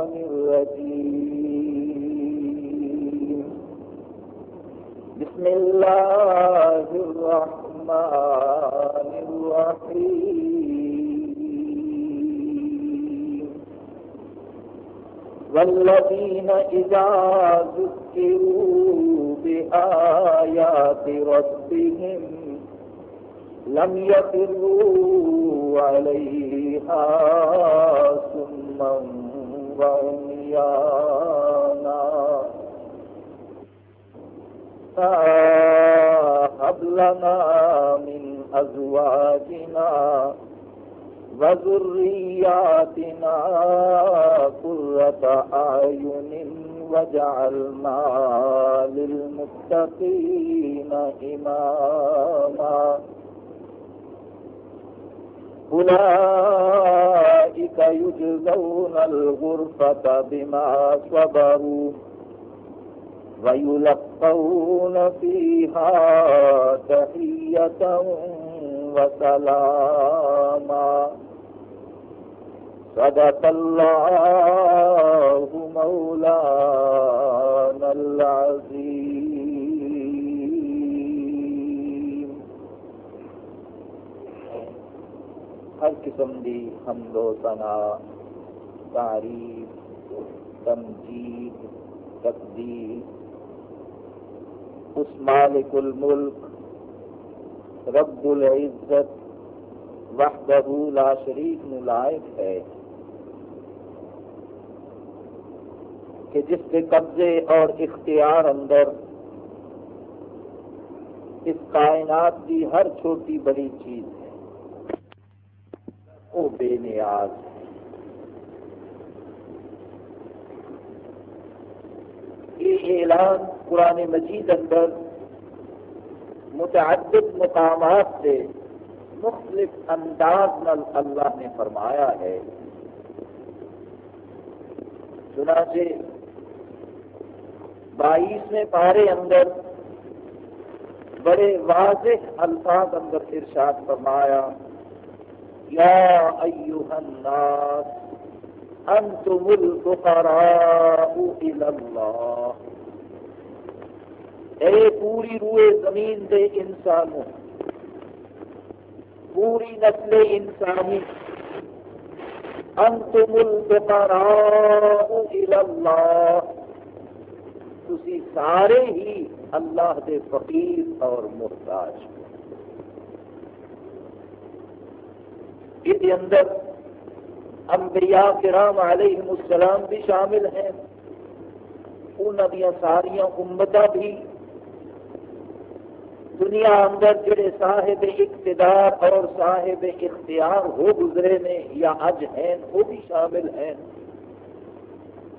الشيطان الرجيم. بسم الله الرحمن الرحيم. والذين إذا ذكروا بآيات ربهم لم يخروا عليها سما وعميانا فهب لنا من أزواجنا وذرياتنا قرة أعين وجعلنا للمتقين إماما. أولئك يجزون الغرفة بما صبروا ويلقون فيها تحية وسلاما. صدق الله مولانا العظيم ہر قسم دی حمد و ثنا، تعریف، تمجید، تقدیر۔ اس مالک الملک، رب العزت، وحدہ لا شریک نلائق ہے۔ کہ جس کے قبضے اور اختیار اندر اس کائنات کی ہر چھوٹی بڑی چیز ہے وہ بے نیاز۔ ہے یہ اعلان قرآن مجید اندر متعدد مقامات سے مختلف انداز نل اللہ نے فرمایا ہے۔ چنانچہ بائیسویں پارے اندر بڑے واضح الفاظ اندر ارشاد فرمایا۔ یا ایوہ الناس انتم الفقراء الى اللہ اے پوری روئے زمین دے انسانوں، پوری نسل انسانی انتم الفقراء الى اللہ تسی سارے ہی اللہ دے فقیر اور محتاج۔ ہو اس اندر انبیاء کرام علیہ السلام بھی شامل ہیں۔ انہوں دیا ساریاں امتہ بھی دنیا اندر جڑے صاحب اقتدار اور صاحب اختیار ہو گزرے نے یا اج ہیں، وہ بھی شامل ہیں۔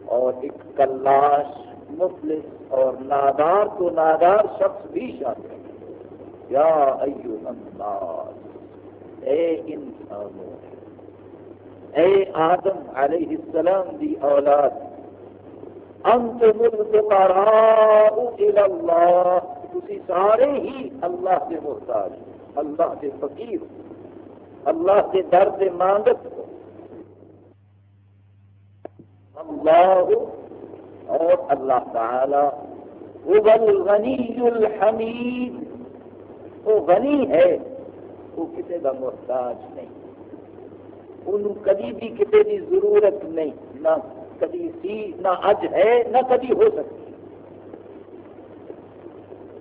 اور ایک کلاش، مفلس اور نادار تو نادار شخص بھی شامل ہے یا ایو الناس۔ اے انسانوں اے آدم علیہ السلام دی اولاد انتم الفقراء الى اللہ تسی سارے ہی اللہ کے محتاج اللہ کے فقیر اللہ کے در سے مانگت ہو. اللہ اور اللہ تعالی. وہ الغنی الحمید. وہ غنی ہے وہ کسی کا محتاج نہیں۔ انہوں کدی بھی کسی کی ضرورت نہیں، نہ کدی سی، نہ اج ہے، نہ کدی ہو سکتی۔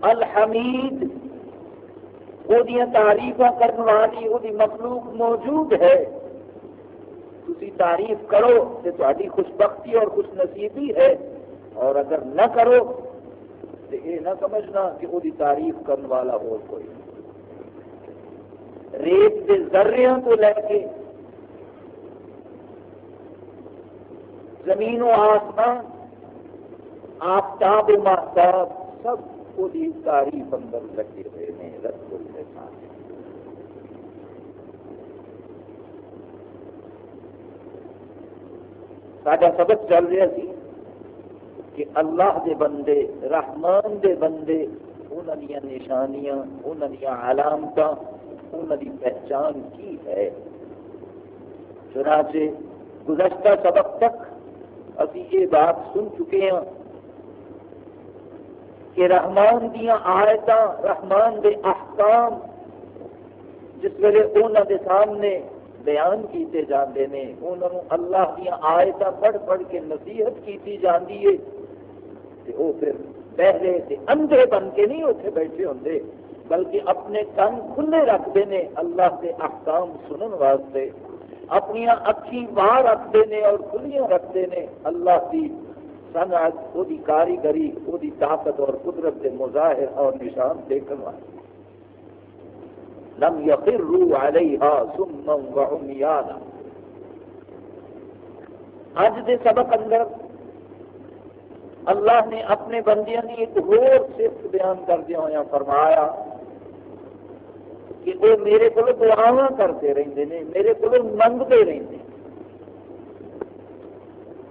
الحمید، وہ تعریف کرنے والی، وہ مخلوق موجود ہے۔ تھی تعریف کرو تو تاری خوش بختی اور خوش نصیبی ہے۔ اور اگر نہ کرو تو یہ نہ سمجھنا کہ وہ تعریف کرنے والا ہو کوئی ریت کے ذریعوں تو لے کے زمین و آسمان آفتاب و محتاب سب کو تعریف اندر لگے ہوئے ہیں رسول الحسان ساڈا سبق چل رہا سی کہ اللہ دے بندے، رحمان دے بندے انہوں نشانیاں انہوں علامت انہوں دی پہچان کی ہے۔ چنانچہ گزشتہ سبق تک ابھی یہ بات سن چکے ہیں کہ رحمان دیا آیت رحمان دے احکام جس ویلے انہوں دے سامنے بیان کیتے جاندے نے انہوں اللہ دیا آیت پڑھ پڑھ کے نصیحت کیتی جاندی ہے۔ تے او پھر پہلے تے اندھے بن کے نہیں اتنے بیٹھے ہوندے۔ بلکہ اپنے کن کھلے رکھتے ہیں اللہ کے احکام سنن واسطے اپنی اکھی باہر رکھتے ہیں اور کھلیاں رکھتے ہیں اللہ کی صنعت وہ کاریگری وہ طاقت اور قدرت کے مظاہر اور نشان دیکھنے والے لم يخروا عليها سما وعميانا اج دے سبق اندر اللہ نے اپنے بندیاں کی ایک اور صفت بیان کردیا ہوا فرمایا کہ وہ میرے کو دعوا کرتے رہتے ہیں میرے کو منگتے رہتے ہیں۔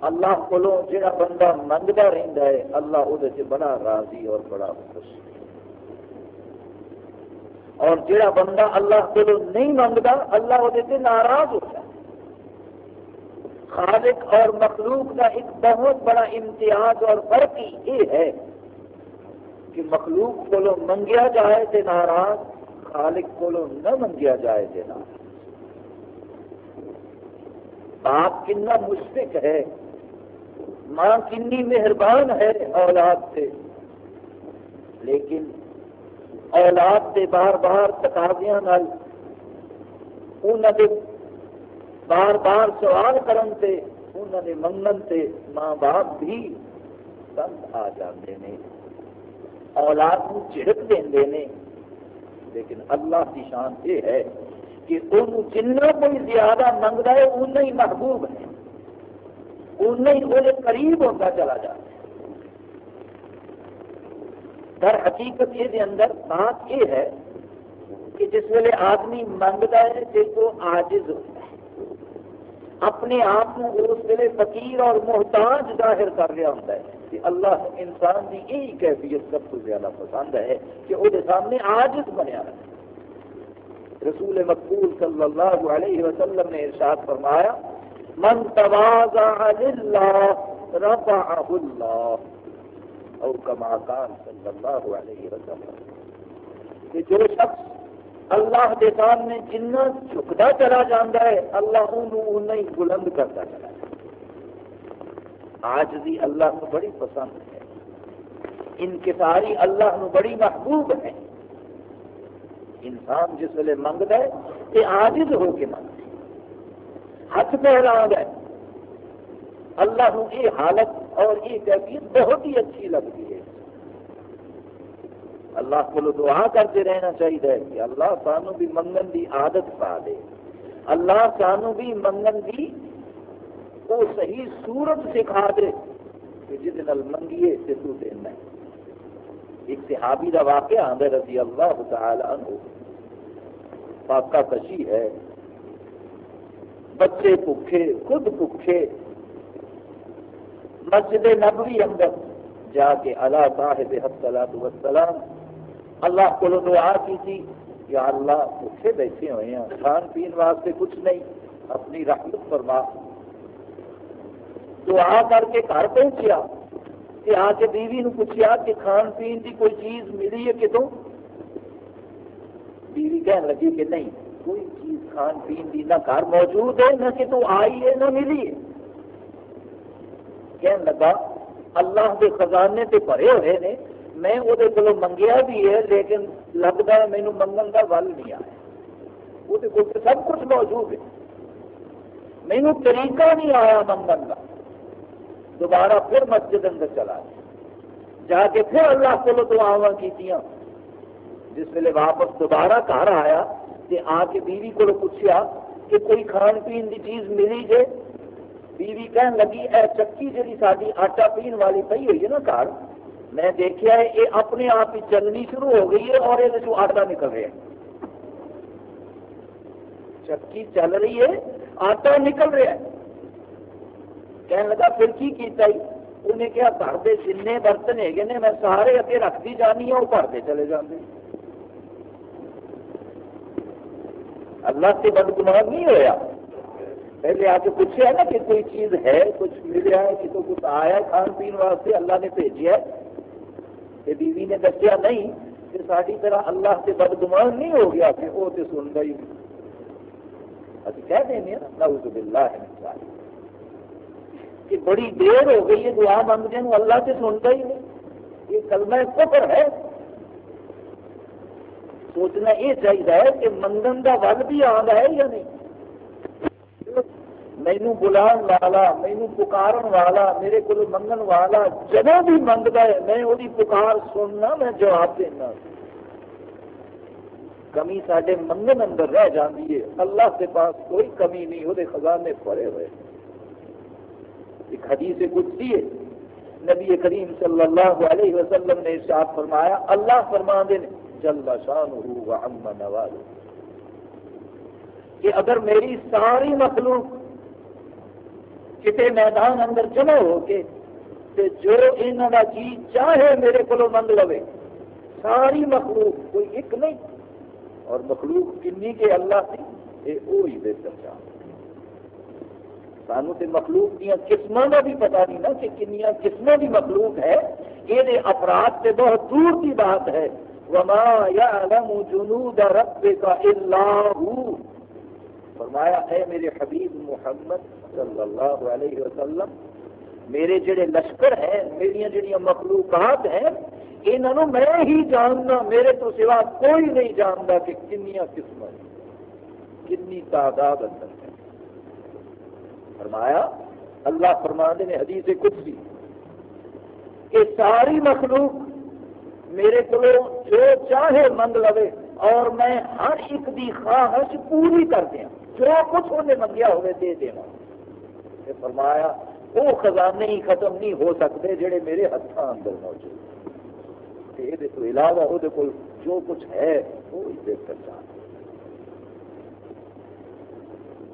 اللہ کو جڑا بندہ منگتا رہتا ہے، اللہ وہ بڑا راضی اور بڑا خوش۔ اور جڑا بندہ اللہ کو نہیں منگتا، اللہ وہ ناراض ہوتا ہے خالق اور مخلوق کا ایک بہت بڑا امتیاز اور فرق یہ ہے کہ مخلوق کو منگیا جائے تو ناراض خالق کو نہ منگیا جائے تو ناراض باپ کنا مشفق ہے ماں کنی مہربان ہے اولاد سے۔ لیکن اولاد کے بار بار تقاضیاں انہوں نے بار بار سوال کرن تے انہوں نے منگن تے ماں باپ بھی تنگ آ جاتے ہیں اولاد کو چڑک دے نے۔ لیکن اللہ کی شان یہ ہے کہ انہوں جنہ کوئی زیادہ منگتا ہے اُنہ ہی محبوب ہے۔ اُنہ ہی وہ قریب ہوتا چلا جاتا ہے۔ در حقیقت یہ اندر بات یہ ہے کہ جس ویلے آدمی منگتا ہے، جس کو آجز ہوتا ہے۔ اپنے آپ کو اس ویلے فقیر اور محتاج ظاہر کر رہا ہوتا ہے کہ اللہ انسان کی یہی کیفیت سب کو زیادہ پسند ہے کہ وہ سامنے آجز بنیا رہے۔ رسول مقبول صلی اللہ علیہ وسلم نے ارشاد فرمایا، من تواضع للہ رفعہ اللہ. او کما کان صلی اللہ علیہ وسلم، کہ جو شخص اللہ کے سامنے جنہ جھکتا چلا جاتا ہے، اللہ انہوں ہی بلند کرتا چلا جاتا آج بھی اللہ کو بڑی پسند ہے۔ انکساری اللہ نو بڑی محبوب ہے۔ انسان جس ویلے منگتا ہے کہ آجز ہو کے منگتا ہے۔ ہاتھ پہلا ہے۔ اللہ یہ حالت اور یہ کیفیت بہت ہی اچھی لگتی ہے۔ اللہ کو دعا کرتے رہنا چاہیے کہ اللہ سانو بھی منگن کی عادت پا دے۔ اللہ سانو بھی منگن کی وہ صحیح صورت سکھا دے کہ جس نل منگیے سے تو دینا ایک صحابی کا واقعہ آدھے رضی اللہ تعالی عنہ۔ پاکا کشی ہے۔ بچے بھوکے خود بھوکے مسجد نبوی اندر جا کے اللہ صاحب وسلام اللہ کو دعا کی تھی یا اللہ بھوکے بیٹھے ہوئے ہیں، کھان پین واسطے کچھ نہیں، اپنی رحمت فرما۔ دعا کر کے گھر پہنچیا۔ کہ آ کے بیوی نے پوچھا کہ کھان پین کی کوئی چیز ملی ہے کتوں بیوی کہنے لگی کہ نہیں، کوئی چیز کھان پین کی نہ گھر موجود ہے، نہ کتوں آئی ہے، نہ ملی ہے۔ کہنے لگا، اللہ کے خزانے تے بھرے ہوئے نے میں وہ منگیا بھی ہے، لیکن لگتا ہے مینو منگن کا ول نہیں آیا۔ وہ سب کچھ موجود ہے۔ مینو طریقہ نہیں آیا منگن کا دوبارہ پھر مسجد اندر چلا جا کے پھر اللہ کو دعوا کی جس ویلے واپس دوبارہ گھر آیا کہ آ کے بیوی کو پوچھا کہ کوئی کھان پین کی چیز ملی جائے بیوی کہن لگی، اے چکی جی ساری آٹا پین والی پی ہوئی ہے نا گھر میں دیکھا ہے یہ اپنے آپ ہی چلنی شروع ہو گئی ہے اور یہ آٹا نکل رہا ہے چکی چل رہی ہے، آٹا نکل رہا ہے۔ کہنے لگا، پھر کی کیتا ہی انہیں کیا گھر کے جن برتن ہے نے، میں سارے اگے رکھتی جانی ہوں وہ گھر چلے جاتے اللہ سے بدگمان نہیں ہویا۔ پہلے آ کے پوچھا نا کہ کوئی چیز ہے، کچھ ملیا ہے، کسی کچھ آیا کھان پین واسطے؟ اللہ نے بھیجا ہے۔ بیوی نے دسیا نہیں کہ ساری طرح اللہ سے بدگمان نہیں ہو گیا کہ وہ تو سنتا ہی نہیں ابھی کہہ دیں گے نعوذ باللہ ہے کہ بڑی دیر ہو گئی ہے دعا منگتے ہیں اللہ سے سنتا ہی نہیں یہ کلمہ کفر ہے۔ سوچنا یہ چاہیے کہ منگن کا ول بھی آد ہے یا نہیں؟ مینو بلا والا مینو پکارن والا، میرے کو منگن والا جب بھی منگتا ہے، میں وہی پکار سننا، میں جواب دینا۔ کمی سارے منگن اندر رہ جاتی ہے۔ اللہ کے پاس کوئی کمی نہیں وہ خزانے پڑے ہوئے۔ ایک حدیث کچھ ہے۔ نبی کریم صلی اللہ علیہ وسلم نے ارشاد فرمایا، اللہ فرما دے جل شان و عم نواز کہ اگر میری ساری مخلوق کسی میدان اندر جمع ہو کے تے جو انہوں کا چیز جی چاہے میرے کو منگ لو ساری مخلوق کوئی ایک نہیں۔ اور مخلوق کنی کے اللہ کی یہ وہی بہتر چاہ سانو تو مخلوق دیا قسم کا بھی پتا نہیں نا کہ کنیا قسم کی مخلوق ہے۔ یہ اپرادھ سے بہت دور کی بات ہے۔ وما يعلم جنود ربك الا هو۔ فرمایا، اے میرے حبیب محمد صلی اللہ علیہ وسلم، میرے جڑے لشکر ہیں میری جڑی مخلوقات ہیں انہوں میں ہی جاننا، میرے تو سوا کوئی نہیں جانتا کہ کنیا قسم کنی تعداد اندر ہے فرمایا، اللہ فرمانے نے حدیث کچھ بھی کہ ساری مخلوق میرے کو جو چاہے منگ لو اور میں ہر ایک دی خواہش پوری کر دیا جو کچھ انہیں منگیا ہوئے دے دینا۔ فرمایا، وہ خزانے ہی ختم نہیں ہو سکتے جڑے میرے ہاتھوں اندر موجود یہ تو علاوہ وہ جو کچھ ہے، وہ دیکھ کر چاہتے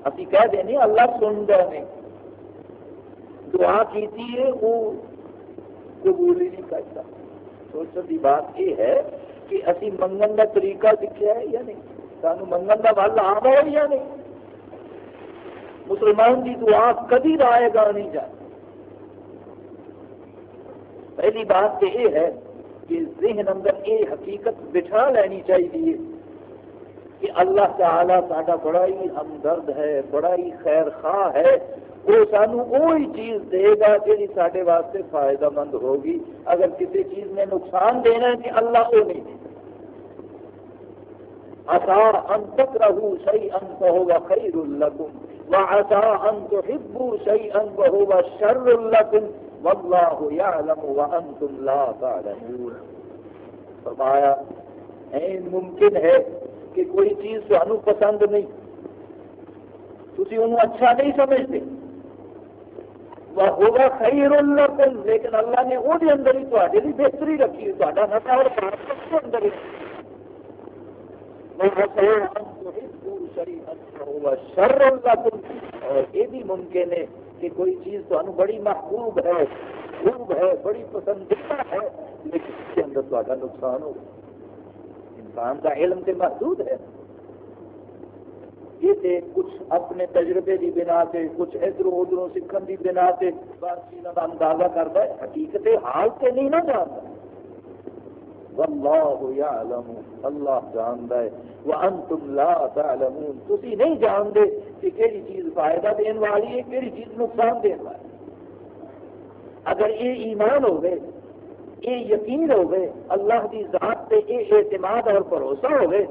ابھی کہہ دیں اللہ سن دے دعا کی وہ قبول ہی نہیں کرتا۔ سوچنے کی بات یہ ہے کہ اسی منگن کا طریقہ سیکھا ہے یا نہیں؟ سانو منگن کا ول آ ہے یا نہیں؟ مسلمان کی دعا کدی رائے گا، نہیں جائے پہلی بات تو یہ ہے کہ ذہن اندر یہ حقیقت بٹھا لینی چاہیے کہ اللہ تعالی ساڈا بڑا ہی ہمدرد ہے بڑا ہی خیر خواہ ہے۔ وہ سانو وہی چیز دے گا جی سارے واسطے فائدہ مند ہوگی۔ اگر کسی چیز نے نقصان دینا ہے کہ اللہ وہ نہیں دے آسا ان تک رہو صحیح ان ہوگا خیر الکم و آسا ان تو ہبو صحیح شر الکم واللہ یعلم وانتم لا تعلمون. فرمایا، این ممکن ہے کہ کوئی چیز سانو پسند نہیں۔ تھی انہوں اچھا نہیں سمجھتے۔ ہوگا خیر اللہ لیکن اللہ نے وہ اندر ہی تے بھی بہتری رکھی تا نشا اور اندر ہی۔ شر اور یہ بھی ممکن ہے کہ کوئی چیز تمہیں بڑی محبوب ہے، خوب ہے، بڑی پسندیدہ ہے، لیکن اس کے اندر تا نقصان ہو انسان کا علم سے محدود ہے۔ یہ کچھ اپنے تجربے کی بنا سے کچھ ادھر ادھر سیکھن کی بنا سے بس چیزوں کا اندازہ کرتا ہے، حقیقت حال سے نہیں نہ جانتا۔ واللہ یعلم، اللہ جانتا ہے۔ وانتم لا تعلمون، تسی نہیں جانتے کہ کیڑی چیز فائدہ دین والی ہے، کیڑی چیز نقصان دین والی ہے۔ اگر یہ ایمان ہو گئے یہ یقین ہو گئے اللہ کی ذات سے یہ اعتماد اور بھروسہ ہو گئے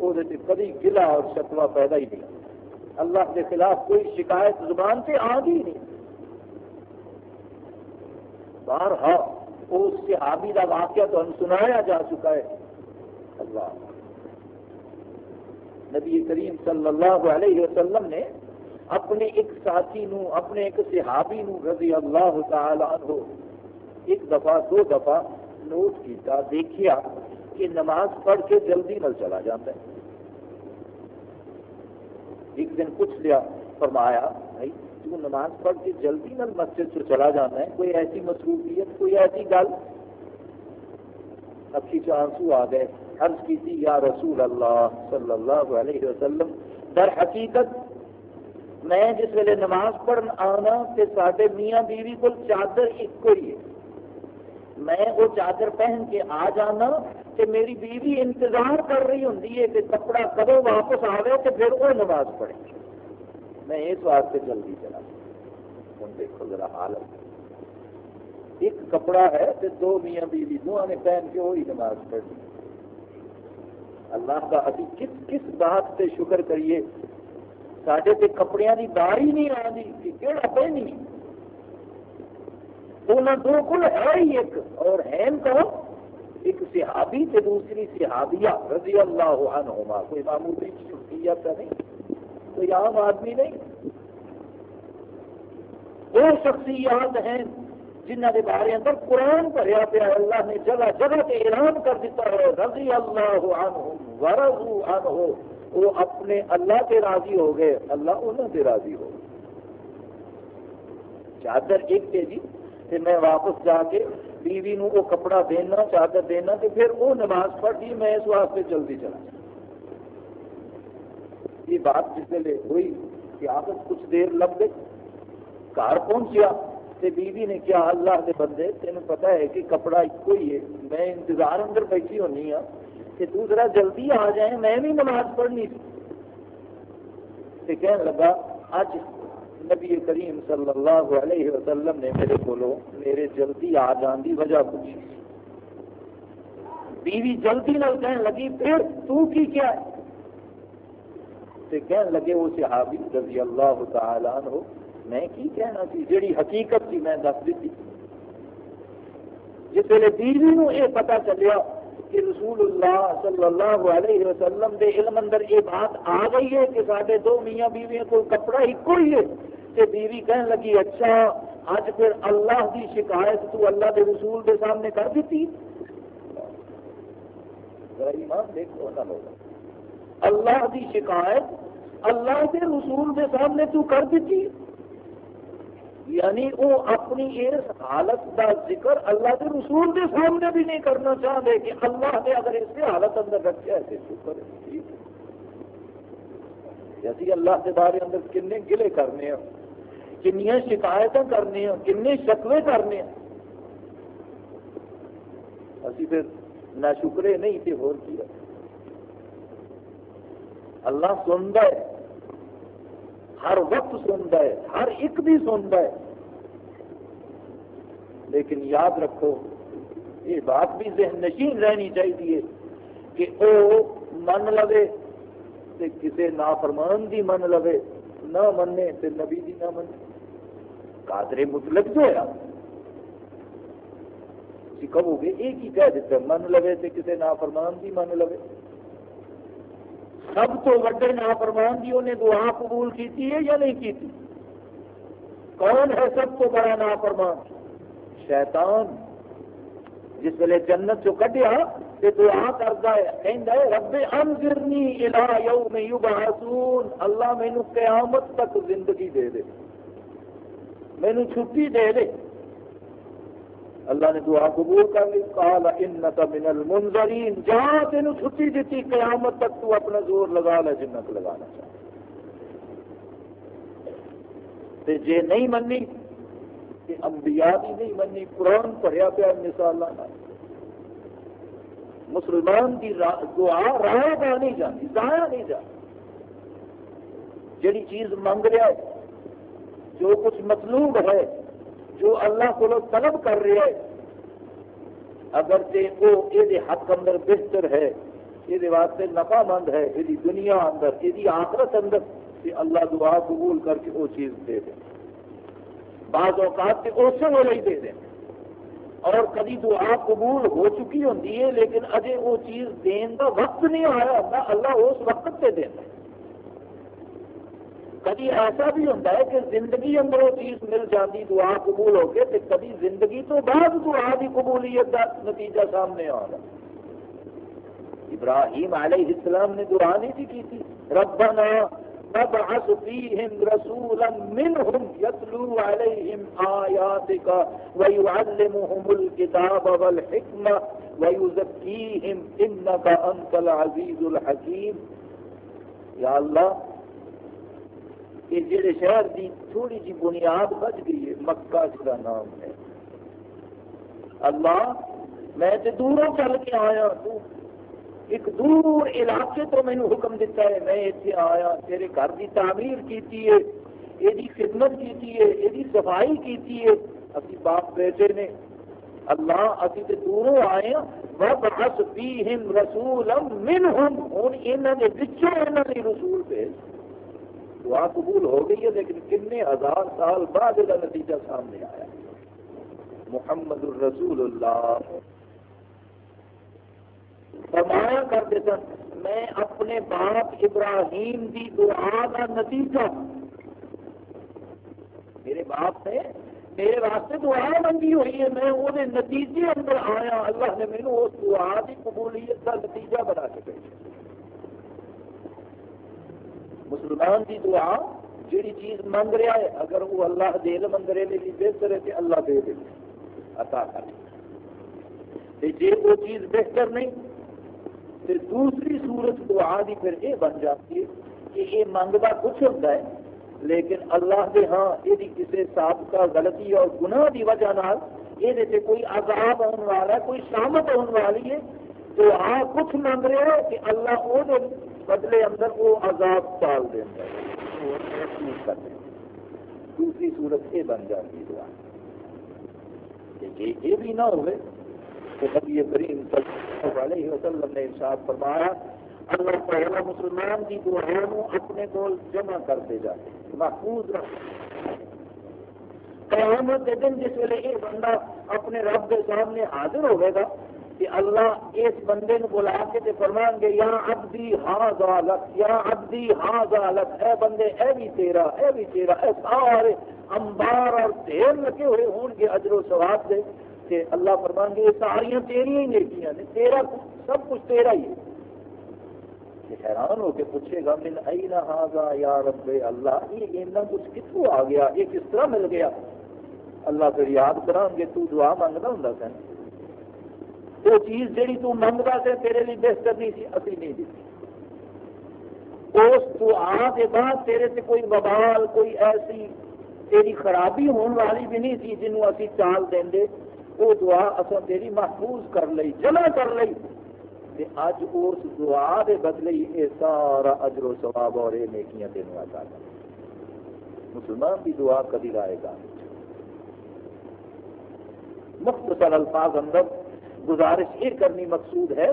وہ کبھی گلا اور شکوا پیدا ہی نہیں اللہ کے خلاف کوئی شکایت زبان سے آ گئی نہیں۔ بار ہاں اس صحابی کا واقعہ تو ہم سنایا جا چکا ہے۔ اللہ۔ نبی کریم صلی اللہ علیہ وسلم نے اپنے ایک ساتھی نو، اپنے ایک صحابی نو رضی اللہ تعالی عنہ ایک دفعہ، دو دفعہ نوٹ کیتا، دیکھیا کہ نماز پڑھ کے جلدی نل چلا جاتا ہے۔ ایک دن پوچھ لیا، فرمایا، بھائی تو نماز پڑھ کے جلدی نل مسجد سے چلا جانا ہے، کوئی ایسی مصروفیت، کوئی ایسی گل؟ اکھی آنسو آ گئے، عرض کی تھی یا رسول اللہ صلی اللہ علیہ وسلم، در حقیقت میں جس ویلے نماز پڑھن آنا تو سارے میاں بیوی کو چادر ایک ہی ہے۔ میں وہ چادر پہن کے آ جانا کہ میری بیوی انتظار کر رہی ہوں کہ کپڑا کدو واپس آئے تو پھر وہ نماز پڑھے۔ میں اس واسطے جلدی چلا۔ ہوں، دیکھو ذرا حالت ایک کپڑا ہے تو دو میاں بیوی، دونوں نے پہن کے وہی نماز پڑھنی اللہ کا ابھی کس کس بات سے شکر کریے؟ سارے تے کپڑے کی باری نہیں آتی کہ کہڑا پہنی؟ انہوں دو کل ہے ہی ایک، اور ہے کون ایک صحابی تے دوسری صحابیہ رضی اللہ عنہما۔ کوئی معمولی شخصیت نہیں؟ کوئی عام آدمی نہیں۔ وہ شخصیات ہیں جنہ کے بارے اندر قرآن بھریا پیا اللہ نے جگہ جگہ تے اعلان کر دیتا ہے۔ رضی اللہ عنہم ورضو عنہ۔ وہ اپنے اللہ کے راضی ہو گئے۔ اللہ انہوں سے راضی ہو گئے۔ چادر ایک تے جی پھر میں واپس جا کے بیوی نو وہ کپڑا دینا، چادر دینا تو پھر وہ نماز پڑھ دی میں اس واسطے جلدی چلا یہ بات جس ویلے ہوئی کہ آپس کچھ دیر لگ گئی گھر پہنچیا تے بیوی نے کیا اللہ کے بندے تین پتا ہے کہ کپڑا ایک ہی ہے۔ میں انتظار اندر بیٹھی ہونی ہوں کہ دوسرا جلدی آ جائے، میں بھی نماز پڑھنی تھی۔ کہنے لگا اج نبی کریم صلی اللہ علیہ وسلم نے میرے کو میرے جلدی آ جان کی وجہ پوچھی۔ بیوی جلدی نہ کہنے لگی، پھر تو کی کیا ہے؟ تے کہنے لگے وہ صحابی رضی اللہ تعالیٰ عنہ، میں کی کہنا سی جیڑی حقیقت تھی میں دس دیتی۔ جس ویلے بیوی نو یہ پتا چلیا کہ رسول اللہ صلی اللہ علیہ وسلم دے علم اندر یہ بات آ گئی ہے کہ سارے دو میاں بیوی کو کپڑا ایک ہی ہے۔ کہ بیوی کہنے لگی اچھا اج پھر اللہ کی شکایت تو اللہ دے رسول دے سامنے کر دیتی۔ ایمان دیکھو اللہ کی شکایت، اللہ کے رسول دے سامنے تو کر دیتی یعنی وہ اپنی اس حالت کا ذکر اللہ کے رسول کے سامنے بھی نہیں کرنا چاہتے کہ اللہ نے اگر اس حالت اندر رکھا ہے تو شکر اسی اللہ کے بارے اندر کن گلے کرنے ہیں کنیا شکایت کرنے ہیں کن شکوے کرنے ہیں۔ اسی پھر نہ شکرے نہیں تھے، ہو کیا۔ اللہ سنتا ہے، ہر وقت سنتا ہے، ہر ایک بھی سنتا ہے۔ لیکن یاد رکھو، یہ بات بھی ذہن نشین رہنی چاہیے کہ وہ من لو کسی نافرمان دی من لو نہ منے تو نبی دی نہ منے قادر مطلق جو ہے کہو گے، ایک ہی کہہ دیتا من لو تو کسی نافرمان دی من لو سب تو وڈے نافرمان جی انہیں دعا قبول کی ہے یا نہیں کی کون ہے سب تو بڑا نافرمان؟ شیطان۔ جس ویلے جنت چو کٹیا تو دعا کرتا ہے کہندا ہے، رب انذرنی الی یوم یبعثون۔ اللہ مینوں قیامت تک زندگی دے دے۔ مینوں چھٹی دے دے۔ اللہ نے دعا قبول کر لی۔ قال انک من المنظرین جہاں تینوں چھٹی دیتی، قیامت تک تو اپنا زور لگا لے جنت لگانا چاہتا۔ جے نہیں منی کہ انبیاء بھی نہیں منی، قرآن پڑھیا پیا مثال مسلمان کی دعا راہ پہ نہیں جاتی ضائع نہیں جاتی جڑی چیز منگ رہا ہے، جو کچھ مطلوب ہے جو اللہ کو طلب کر رہے ہیں اگر وہ یہ حق اندر بہتر ہے، یہ واسطے نفع مند ہے، یہ دنیا اندر، یہ آخرت اندر کہ اللہ دعا قبول کر کے وہ چیز دے دیں بعض اوقات سے اسی ویلے ہی دے دیں اور کبھی دعا قبول ہو چکی ہوتی ہے، لیکن اجے وہ چیز دین کا وقت نہیں آیا اللہ اس وقت سے دینا کبھی ایسا بھی ہوتا ہے کہ زندگی اندر وہ چیز مل جاتی دعا قبول ہو کے تو کبھی زندگی تو بعد دعا کی قبولیت کا نتیجہ سامنے آ رہا ابراہیم علیہ السلام نے دعا نہیں تھی کی تھی۔ ربنا تبعث فيهم رسولا منهم يتلو عليهم آياتك ويعلمهم الكتاب والحكمة ويزكيهم إنك أنت العزيز الحكيم يا الله کہ جڑے شہر کی تھوڑی جی بنیاد بچ گئی ہے، مکہ جی جا نام ہے۔ اللہ، میں تے دوروں چل کے آیا تو ایک دور علاقے تو مینو حکم دیتا ہے، میں اتنے آیا، تیرے گھر کی تعمیر کیتی ہے یہ خدمت کیتی ہے یہ صفائی کیتی ہے۔ ابھی باپ بیٹے نے، اللہ ابھی تو دوروں آئے ہیں۔ وَبْعَثْ فِيهِمْ رَسُولًا مِّنْهُمْ۔ ہن انہاں دے وچوں انہاں نے رسول بھیج۔ دعا قبول ہو گئی ہے، لیکن کتنے ہزار سال بعد کا نتیجہ سامنے آیا۔ محمد الرسول اللہ۔ فرمایا کرتے سن میں اپنے باپ ابراہیم کی دعا کا نتیجہ۔ میرے باپ نے میرے واسطے دعا منگی ہوئی ہے، میں وہ نتیجے اندر آیا۔ اللہ نے میرے اس دعا کی قبولیت کا نتیجہ بنا کے بھیجا۔ مسلمان کی دعا جیڑی چیز منگ رہا ہے، اگر وہ اللہ دے مندرے لیے بہتر ہے تو اللہ دے دے۔ عطا کر۔ جی وہ چیز بہتر نہیں پھر دوسری صورت دعا دی پھر یہ بن جاتی ہے کہ یہ منگتا کچھ ہوتا ہے، لیکن اللہ کے ہاں یہ کسی سابقہ غلطی اور گناہ کی وجہ نال یہ کوئی عذاب آنے والا ہے کوئی شامت ہونے والی ہے۔ تو آ کچھ منگ رہے ہو کہ اللہ وہ بدلے اندر وہ عذاب ٹال دینا دوسری صورت یہ بن جاتی دعا۔ یہ بھی نہ ہوئے کہ نبی کریم صلی اللہ علیہ وسلم نے ارشاد فرمایا، اللہ تعالیٰ مسلمان کی دعاؤں اپنے کو جمع کرتے جاتے محفوظ رکھتے قیامت کے دن جس ویلے یہ بندہ اپنے رب کے سامنے حاضر ہوئے گا کہ اللہ اس بندے کو بلا کے فرمان گے، یا عبدی ہاں ذالک یا عبدی ہاں ذالک اے بندے، اے بھی تیرا، اے بھی تیرا، اے سارے انبار اور ڈھیر لگے ہوئے ہون گے اجر و ثواب دے۔ کہ اللہ فرمان گے، یہ ساری تیری ہی نیکیاں نے، تیرا سب کچھ تیرا ہی ہے۔ حیران ہو کے پوچھے گا، من این ہاگا یا رب اللہ؟ یہ اتنا کچھ کتوں آ گیا؟ یہ کس طرح مل گیا؟ اللہ پھر یاد کران گے، تو دعا منگتا ہوں سن وہ چیز جیڑی تو منگتا سے تیرے لیے بہتر نہیں سی اسی نہیں دیتی اس دعا کے بعد تیرے سے کوئی ببال کوئی ایسی تیری خرابی ہونے والی بھی نہیں تھی جنہوں اسی چال دیں دے۔ وہ دعا اصل تیری محفوظ کر لی جمع کر لی اج اس دعا دے بدلے یہ سارا اجر و ثواب اور یہ نیکیاں تینوں عطا کر مسلمان کی دعا کبھی لائے گا۔ مختصر الفاظ اندر گزارش یہ کرنی مقصود ہے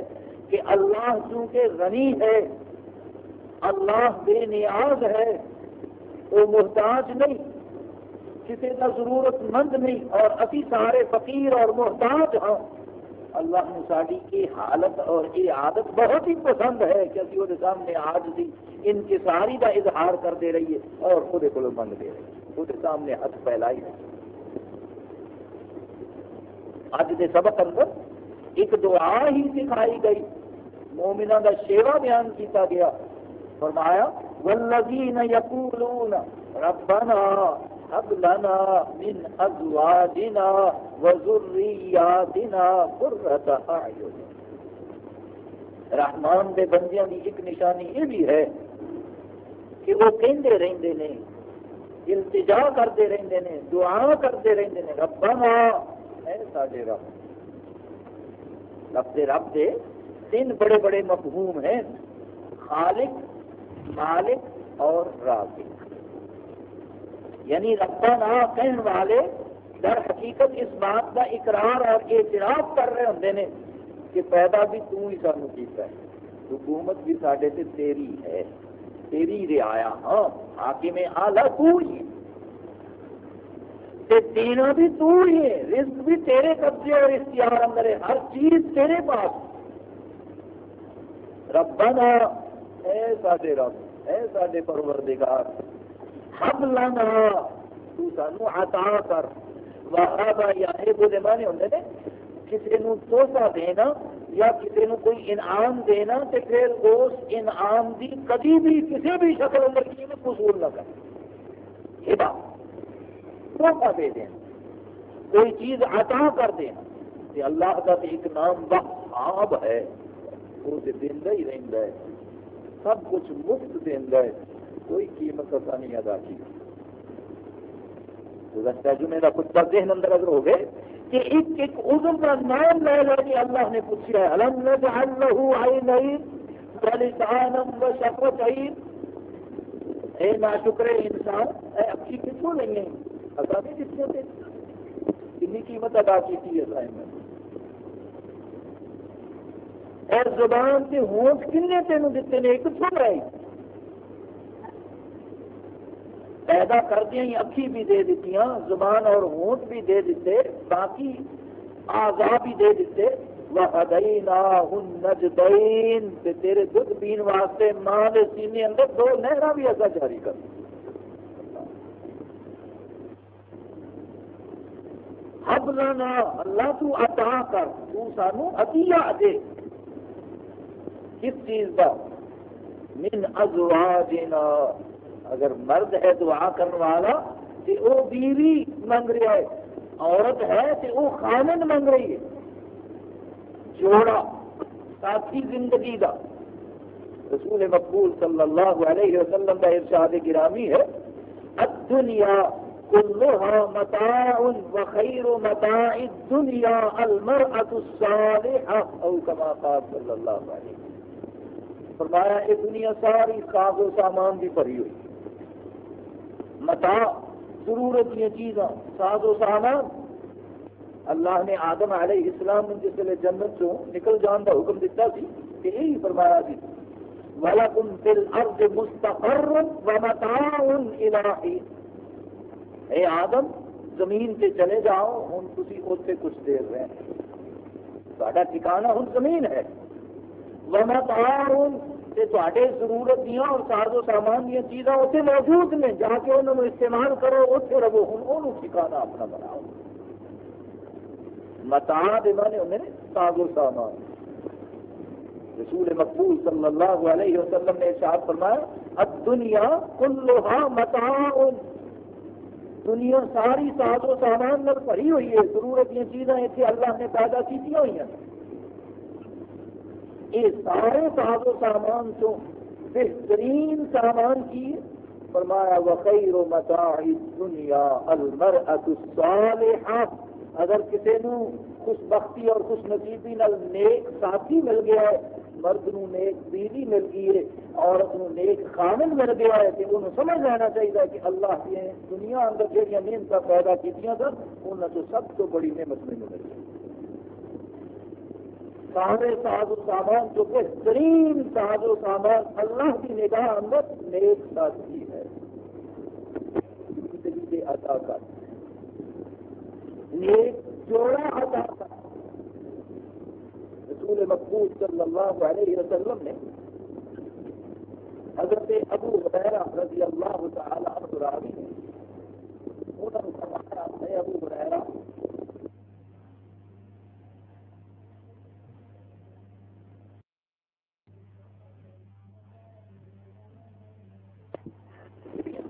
کہ اللہ چونکہ غنی ہے، اللہ بے نیاز ہے، وہ محتاج نہیں، کسی کا ضرورت مند نہیں، اور ابھی سارے فقیر اور محتاج ہاں۔ اللہ نے ساری یہ حالت اور یہ عادت بہت ہی پسند ہے کہ ابھی وہ سامنے آج دی ان کے ساری کا اظہار کرتے رہیے اور خود کو منگ دے رہیے۔ خود سامنے ہاتھ پھیلائی رہے اج کے سبق اندر ایک دعا ہی سکھائی گئی۔ مومنا کا شیوا بیان کیتا گیا۔ فرمایا والذین یقولون ربنا هب لنا من ازواجنا وذرياتنا قرة اعين رحمان دے بندیاں دی ایک نشانی یہ بھی ہے کہ وہ کہندے رہندے نے، التجا کرتے رہندے نے، دعا کرتے رہندے نے، ربنا اے ساڈے رب۔ رب دے رب دے تین بڑے بڑے مفہوم ہیں، خالق، مالک اور رازق۔ یعنی ربا نہ کہنے والے در حقیقت اس بات کا اقرار اور اعتراف کر رہے ہوں نے کہ پیدا بھی تو ہی سانو کیتا ہے۔ حکومت بھی سارے سے تیری ہے، تیری رعایا ہاں حاکم آلہ تو ہی ہے۔ دینا بھی تو ہی ہے، رزق بھی تیرے قبضے اور اختیار اندر ہے، ہر چیز تیرے پاس۔ ربنا، اے ساڈے رب، اے ساڈے پروردگار، حب لنا، تو سانو عطا کر۔ وہابا یا بولے مانے ہوندے نے کسی نو تحفہ دینا یا کسی نو کوئی انعام دینا تے پھر اس انعام دی کبھی بھی کسی بھی شکل اندر کی میں قصور نہ کر ہبا تحفہ دے دینا کوئی چیز عطا کر دینا تے اللہ کا تے ایک نام وہاب ہے۔ وہ تے دیندا ہی رہندا ہے۔ سب کچھ مفت دیندا ہے۔ کوئی قیمت ادا نہیں ادا کی۔ ترجمے کا کچھ ذہن اندر اگر ہو گئے کہ ایک ایک عزم کا نام لے لے کے اللہ نے پوچھا ہے، الم نجعل له عینین ولسانا وشفتین؟ اے ناشکر انسان، اے اچھی کتوں نہیں ہے ادا بھی کتنے تھے کنی قیمت ادا کی تھی اسائن میں اے زبان سے ہونٹ کنے تینوں دیتے نے؟ کتوں رہی پیدا کر دیا اکھی بھی دے دیتی زبان اور ہونٹ بھی دے دیتے، باقی آزا بھی دے دیتے۔ تیرے دودھ پین واسطے ماں کے سینے اندر دو نہرا بھی ایسا جاری کر۔ اب لانا اللہ تو عطا کر، تو سانو عطیہ دے۔ کس چیز کا من ازواجنا۔ اگر مرد ہے دعا کرنے والا تو وہ بیوی منگ رہا ہے۔ عورت ہے تو وہ خامن منگ رہی ہے۔ جوڑا، ساتھی زندگی دا۔ رسول مقبول صلی اللہ علیہ وسلم کا ارشاد گرامی ہے۔ الدنیا كلها متاع وخير متاع الدنيا المرأة الصالحة او كما قال صلی اللہ علیہ وسلم. فرمایا، یہ دنیا ساری ساز و سامان بھی بھری ہوئی متا ضرورت دیا چیزاں ساز و سامان۔ اللہ نے آدم علیہ السلام نے جس ویلے جنت چو نکل جان کا حکم دیتا سی، کہ یہی فرمایا جی۔ وَلَكُمْ فِي الْأَرْضِ مُسْتَقَرٌ وَمَتَاعٌ إِلَىٰ اے آدم، زمین سے چلے جاؤ ہوں تھی اتنے کچھ دیر رہے تا ٹھکانا ہوں زمین ہے۔ وَمَتَاعٌ ضرورت دیا اور ساز و سامان دیا چیزاں اتنے موجود نے۔ جا کے انہوں نے استعمال کرو اتنے رہو ہوں وہ ٹھکانا اپنا بناؤ۔ متا دے نے انہیں ساز و سامان۔ رسول مقبول صلی اللہ علیہ وسلم نے ارشاد فرمایا دنیا کلوہا متا دنیا ساری ساز و سامان بھری ہوئی ہے، ضرورت دیا چیزاں اتنے اللہ نے پیدا کی ہوئی ہیں۔ یہ سارے ساز و سامان تو بہترین سامان کی فرمایا وخیر متاع دنیا المرأة الصالحہ اگر کسی نو خوش بختی اور خوش نصیبی نال نیک ساتھی مل گیا ہے مرد نو نیک بیوی مل گئی ہے عورت نو نیک خامن مل گیا ہے تو انہوں سمجھ لینا چاہیے کہ اللہ کی دنیا اندر جہاں نعمت پیدا کی سن انہوں تو سب تو بڑی نعمت میں مل گئی سارے ساز و سامان جو بہترین ساز و سامان اللہ کی نگاہ اندر نیک سازی ہے۔ زندگی عطا کر نیک جوڑا عطا کر رسول مقبول صلی اللہ علیہ وسلم نے حضرت ابو حریرہ رضی اللہ تعالی عنہ راوی نے انہوں نے فرمایا ہے ابو حریرہ